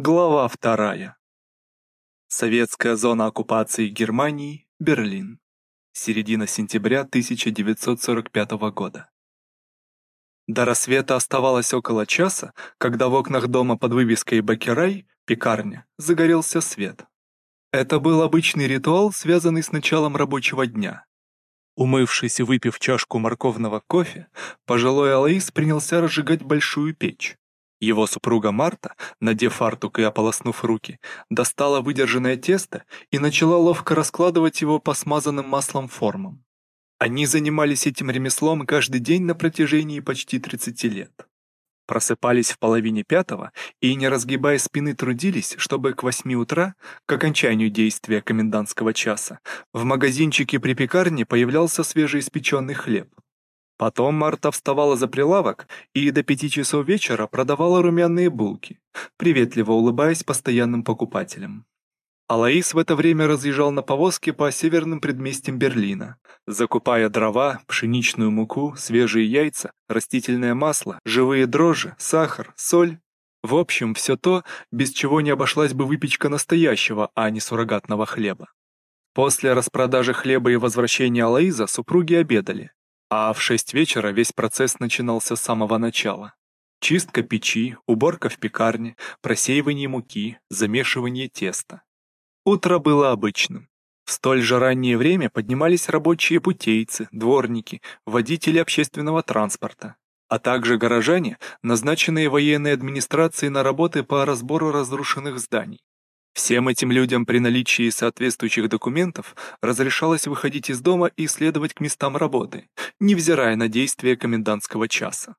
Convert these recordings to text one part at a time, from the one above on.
Глава вторая. Советская зона оккупации Германии, Берлин. Середина сентября 1945 года. До рассвета оставалось около часа, когда в окнах дома под вывеской «Бакерай» пекарня загорелся свет. Это был обычный ритуал, связанный с началом рабочего дня. Умывшись и выпив чашку морковного кофе, пожилой Алаис принялся разжигать большую печь. Его супруга Марта, надев фартук и ополоснув руки, достала выдержанное тесто и начала ловко раскладывать его по смазанным маслом формам. Они занимались этим ремеслом каждый день на протяжении почти 30 лет. Просыпались в половине пятого и, не разгибая спины, трудились, чтобы к восьми утра, к окончанию действия комендантского часа, в магазинчике при пекарне появлялся свежеиспеченный хлеб. Потом Марта вставала за прилавок и до пяти часов вечера продавала румяные булки, приветливо улыбаясь постоянным покупателям. Алаис в это время разъезжал на повозке по северным предместьям Берлина, закупая дрова, пшеничную муку, свежие яйца, растительное масло, живые дрожжи, сахар, соль. В общем, все то, без чего не обошлась бы выпечка настоящего, а не суррогатного хлеба. После распродажи хлеба и возвращения Алаиза супруги обедали, а в шесть вечера весь процесс начинался с самого начала. Чистка печи, уборка в пекарне, просеивание муки, замешивание теста. Утро было обычным. В столь же раннее время поднимались рабочие путейцы, дворники, водители общественного транспорта, а также горожане, назначенные военной администрацией на работы по разбору разрушенных зданий. Всем этим людям при наличии соответствующих документов разрешалось выходить из дома и следовать к местам работы, невзирая на действия комендантского часа.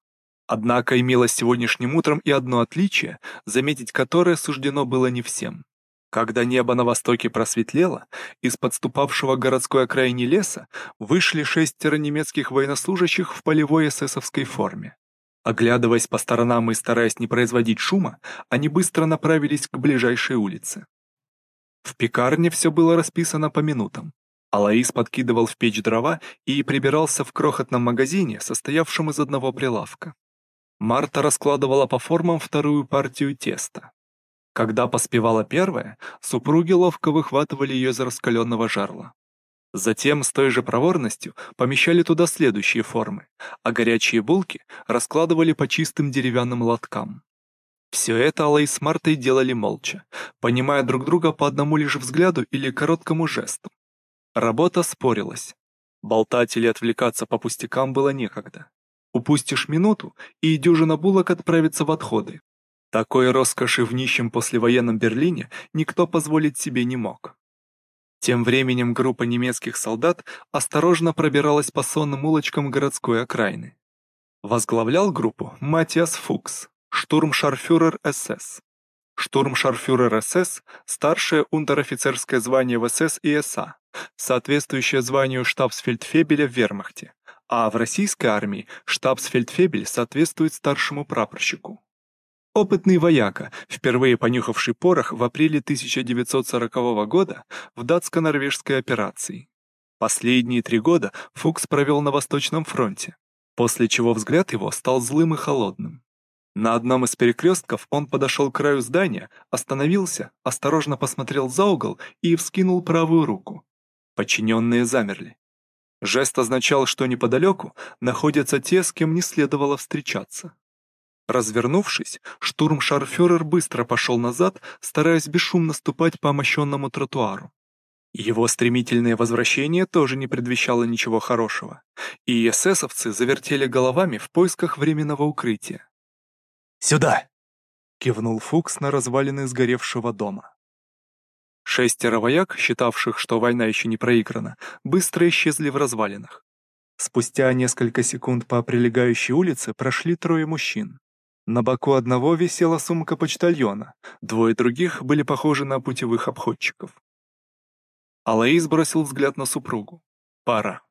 Однако имелось сегодняшним утром и одно отличие, заметить которое суждено было не всем. Когда небо на востоке просветлело, из подступавшего к городской окраине леса вышли шестеро немецких военнослужащих в полевой эсэсовской форме. Оглядываясь по сторонам и стараясь не производить шума, они быстро направились к ближайшей улице. В пекарне все было расписано по минутам. Алаис подкидывал в печь дрова и прибирался в крохотном магазине, состоявшем из одного прилавка. Марта раскладывала по формам вторую партию теста. Когда поспевала первая, супруги ловко выхватывали ее из раскаленного жарла. Затем с той же проворностью помещали туда следующие формы, а горячие булки раскладывали по чистым деревянным лоткам. Все это Алла и с Мартой делали молча, понимая друг друга по одному лишь взгляду или короткому жесту. Работа спорилась. Болтать или отвлекаться по пустякам было некогда. Упустишь минуту, и дюжина булок отправится в отходы. Такой роскоши в нищем послевоенном Берлине никто позволить себе не мог. Тем временем группа немецких солдат осторожно пробиралась по сонным улочкам городской окраины. Возглавлял группу Матиас Фукс, штурмшарфюрер СС. Штурмшарфюрер СС – старшее унтер-офицерское звание в СС и СА, соответствующее званию штабсфельдфебеля в вермахте, а в российской армии штабсфельдфебель соответствует старшему прапорщику. Опытный вояка, впервые понюхавший порох в апреле 1940 года в датско-норвежской операции. Последние три года Фукс провел на Восточном фронте, после чего взгляд его стал злым и холодным. На одном из перекрестков он подошел к краю здания, остановился, осторожно посмотрел за угол и вскинул правую руку. Подчиненные замерли. Жест означал, что неподалеку находятся те, с кем не следовало встречаться. Развернувшись, штурмшарфюрер быстро пошел назад, стараясь бесшумно ступать по мощенному тротуару. Его стремительное возвращение тоже не предвещало ничего хорошего, и эсэсовцы завертели головами в поисках временного укрытия. «Сюда!» — кивнул Фукс на развалины сгоревшего дома. Шестеро вояк, считавших, что война еще не проиграна, быстро исчезли в развалинах. Спустя несколько секунд по прилегающей улице прошли трое мужчин. На боку одного висела сумка почтальона, двое других были похожи на путевых обходчиков. Алаис бросил взгляд на супругу. Пора.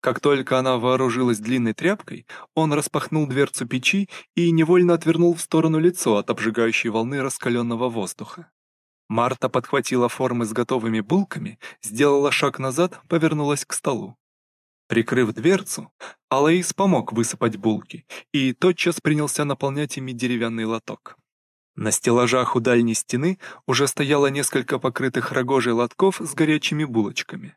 Как только она вооружилась длинной тряпкой, он распахнул дверцу печи и невольно отвернул в сторону лицо от обжигающей волны раскаленного воздуха. Марта подхватила формы с готовыми булками, сделала шаг назад, повернулась к столу. Прикрыв дверцу, Алаис помог высыпать булки и тотчас принялся наполнять ими деревянный лоток. На стеллажах у дальней стены уже стояло несколько покрытых рогожей лотков с горячими булочками.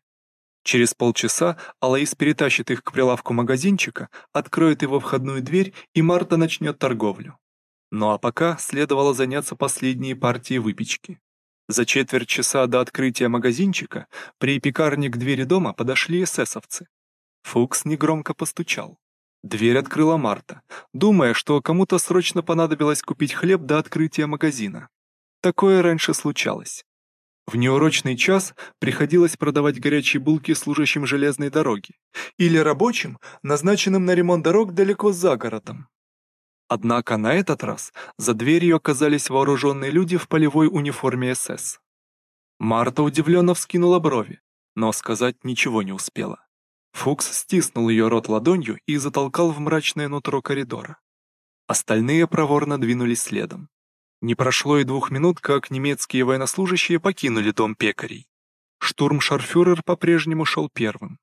Через полчаса Алаис перетащит их к прилавку магазинчика, откроет его входную дверь, и Марта начнет торговлю. Ну а пока следовало заняться последней партией выпечки. За четверть часа до открытия магазинчика при пекарне к двери дома подошли эсэсовцы. Фукс негромко постучал. Дверь открыла Марта, думая, что кому-то срочно понадобилось купить хлеб до открытия магазина. Такое раньше случалось. В неурочный час приходилось продавать горячие булки служащим железной дороги или рабочим, назначенным на ремонт дорог далеко за городом. Однако на этот раз за дверью оказались вооруженные люди в полевой униформе СС. Марта удивленно вскинула брови, но сказать ничего не успела. Фукс стиснул ее рот ладонью и затолкал в мрачное нутро коридора. Остальные проворно двинулись следом. Не прошло и двух минут, как немецкие военнослужащие покинули дом пекарей. Штурмшарфюрер по-прежнему шел первым.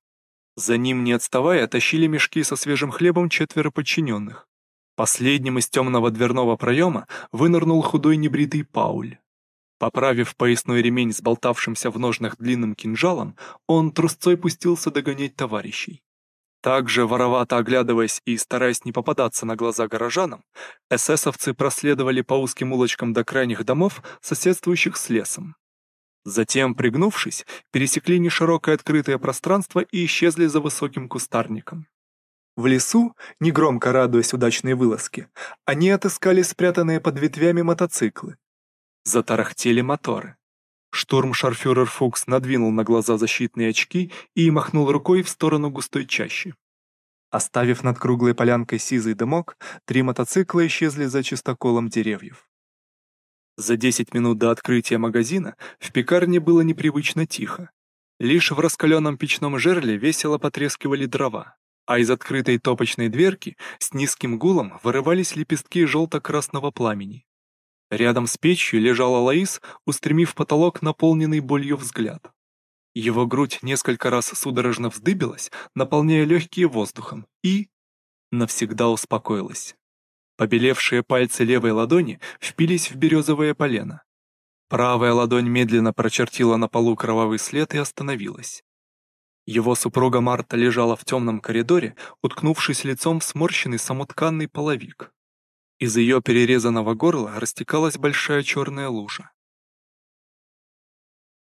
За ним, не отставая, тащили мешки со свежим хлебом четверо подчиненных. Последним из темного дверного проема вынырнул худой небритый Пауль. Поправив поясной ремень с болтавшимся в ножнах длинным кинжалом, он трусцой пустился догонять товарищей. Также, воровато оглядываясь и стараясь не попадаться на глаза горожанам, эсэсовцы проследовали по узким улочкам до крайних домов, соседствующих с лесом. Затем, пригнувшись, пересекли неширокое открытое пространство и исчезли за высоким кустарником. В лесу, негромко радуясь удачной вылазке, они отыскали спрятанные под ветвями мотоциклы, Затарахтели моторы. Штурмшарфюрер Фукс надвинул на глаза защитные очки и махнул рукой в сторону густой чащи. Оставив над круглой полянкой сизый дымок, три мотоцикла исчезли за чистоколом деревьев. За 10 минут до открытия магазина в пекарне было непривычно тихо. Лишь в раскаленном печном жерле весело потрескивали дрова, а из открытой топочной дверки с низким гулом вырывались лепестки желто-красного пламени. Рядом с печью лежала Лаис, устремив потолок наполненный болью взгляд. Его грудь несколько раз судорожно вздыбилась, наполняя легкие воздухом, и... навсегда успокоилась. Побелевшие пальцы левой ладони впились в березовое полено. Правая ладонь медленно прочертила на полу кровавый след и остановилась. Его супруга Марта лежала в темном коридоре, уткнувшись лицом в сморщенный самотканный половик. Из ее перерезанного горла растекалась большая черная лужа.